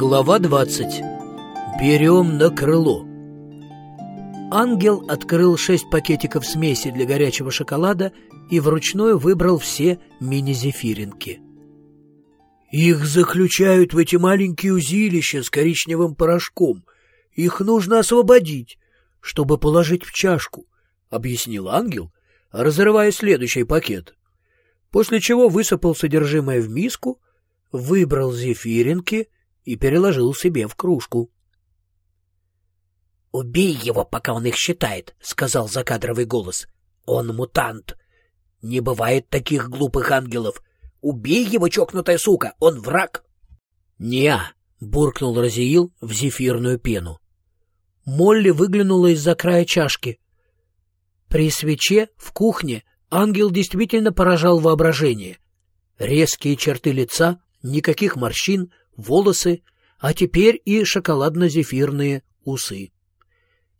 Глава 20. Берем на крыло. Ангел открыл шесть пакетиков смеси для горячего шоколада и вручную выбрал все мини-зефиринки. «Их заключают в эти маленькие узилища с коричневым порошком. Их нужно освободить, чтобы положить в чашку», — объяснил ангел, разрывая следующий пакет. После чего высыпал содержимое в миску, выбрал зефиринки и переложил себе в кружку. «Убей его, пока он их считает», — сказал закадровый голос. «Он мутант. Не бывает таких глупых ангелов. Убей его, чокнутая сука, он враг». «Не-а», буркнул Разиил в зефирную пену. Молли выглянула из-за края чашки. При свече в кухне ангел действительно поражал воображение. Резкие черты лица, никаких морщин, волосы, а теперь и шоколадно-зефирные усы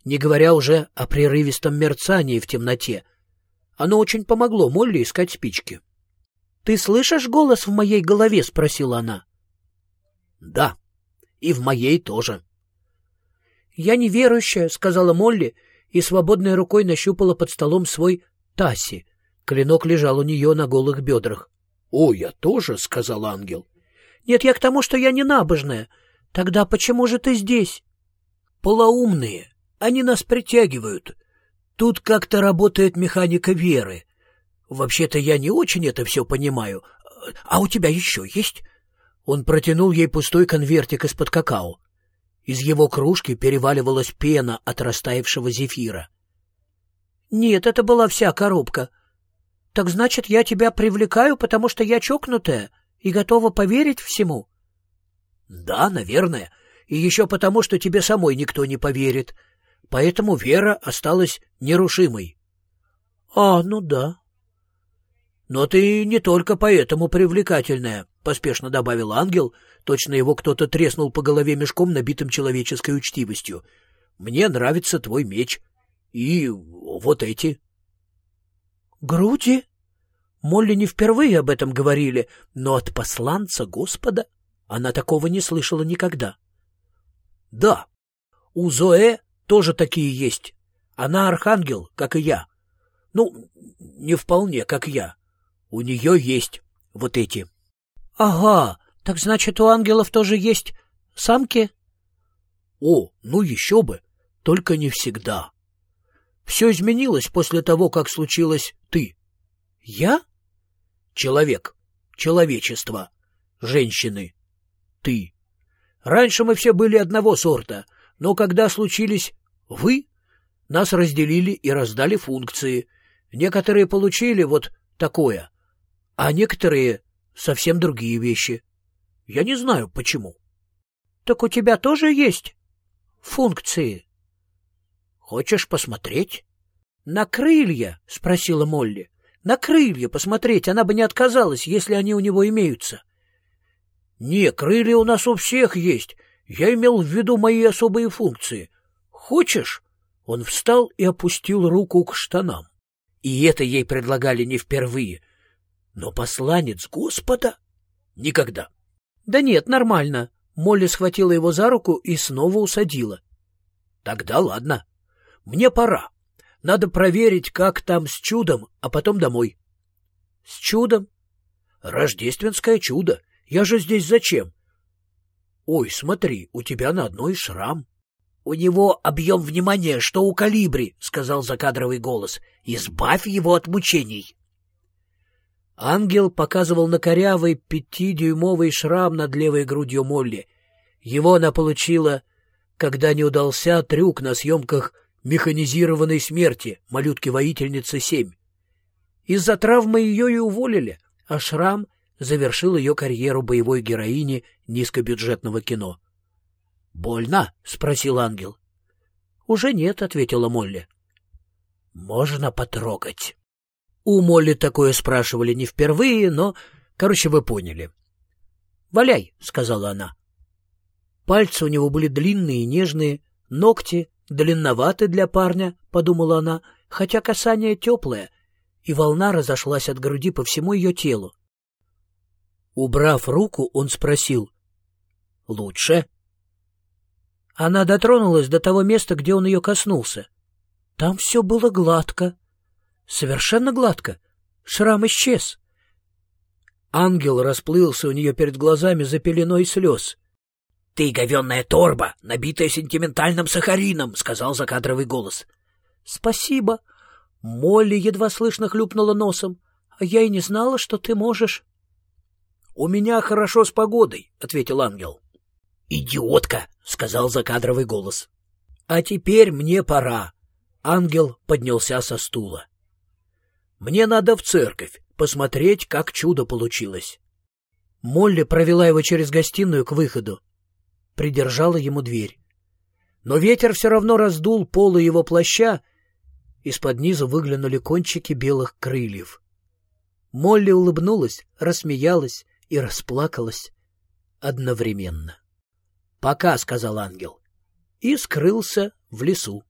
не говоря уже о прерывистом мерцании в темноте. Оно очень помогло Молли искать спички. — Ты слышишь голос в моей голове? — спросила она. — Да, и в моей тоже. — Я неверующая, — сказала Молли, и свободной рукой нащупала под столом свой таси. Клинок лежал у нее на голых бедрах. — О, я тоже, — сказал ангел. — Нет, я к тому, что я не набожная. Тогда почему же ты здесь? — Полоумные. Они нас притягивают. Тут как-то работает механика веры. Вообще-то я не очень это все понимаю. А у тебя еще есть?» Он протянул ей пустой конвертик из-под какао. Из его кружки переваливалась пена от растаявшего зефира. «Нет, это была вся коробка. Так значит, я тебя привлекаю, потому что я чокнутая и готова поверить всему?» «Да, наверное. И еще потому, что тебе самой никто не поверит поэтому вера осталась нерушимой. — А, ну да. — Но ты не только поэтому привлекательная, — поспешно добавил ангел, точно его кто-то треснул по голове мешком, набитым человеческой учтивостью. — Мне нравится твой меч. И вот эти. — Груди? Молли не впервые об этом говорили, но от посланца Господа она такого не слышала никогда. — Да, у Зоэ тоже такие есть. Она архангел, как и я. Ну, не вполне, как я. У нее есть вот эти. — Ага, так значит, у ангелов тоже есть самки? — О, ну еще бы, только не всегда. Все изменилось после того, как случилось ты. — Я? — Человек, человечество, женщины, ты. Раньше мы все были одного сорта, но когда случились вы нас разделили и раздали функции. Некоторые получили вот такое, а некоторые совсем другие вещи. Я не знаю, почему. — Так у тебя тоже есть функции? — Хочешь посмотреть? — На крылья? — спросила Молли. — На крылья посмотреть она бы не отказалась, если они у него имеются. — Не, крылья у нас у всех есть. Я имел в виду мои особые функции. Хочешь? Он встал и опустил руку к штанам. И это ей предлагали не впервые. Но посланец Господа? Никогда. Да нет, нормально. Молли схватила его за руку и снова усадила. Тогда ладно. Мне пора. Надо проверить, как там с чудом, а потом домой. С чудом? Рождественское чудо. Я же здесь зачем? Ой, смотри, у тебя на одной шрам. «У него объем внимания, что у калибри», — сказал закадровый голос. «Избавь его от мучений». Ангел показывал на корявый пятидюймовый шрам над левой грудью Молли. Его она получила, когда не удался трюк на съемках механизированной смерти малютки-воительницы 7. Из-за травмы ее и уволили, а шрам завершил ее карьеру боевой героини низкобюджетного кино. «Больно?» — спросил ангел. «Уже нет», — ответила Молли. «Можно потрогать». У Молли такое спрашивали не впервые, но, короче, вы поняли. «Валяй», — сказала она. Пальцы у него были длинные и нежные, ногти длинноваты для парня, — подумала она, хотя касание теплое, и волна разошлась от груди по всему ее телу. Убрав руку, он спросил, Лучше. Она дотронулась до того места, где он ее коснулся. Там все было гладко. Совершенно гладко. Шрам исчез. Ангел расплылся у нее перед глазами за пеленой слез. — Ты говенная торба, набитая сентиментальным сахарином, — сказал закадровый голос. — Спасибо. Молли едва слышно хлюпнула носом. — А я и не знала, что ты можешь. — У меня хорошо с погодой, — ответил ангел. — Идиотка, — сказал закадровый голос. — А теперь мне пора. Ангел поднялся со стула. — Мне надо в церковь посмотреть, как чудо получилось. Молли провела его через гостиную к выходу. Придержала ему дверь. Но ветер все равно раздул полы его плаща, из-под низу выглянули кончики белых крыльев. Молли улыбнулась, рассмеялась и расплакалась одновременно. — Пока, — сказал ангел, и скрылся в лесу.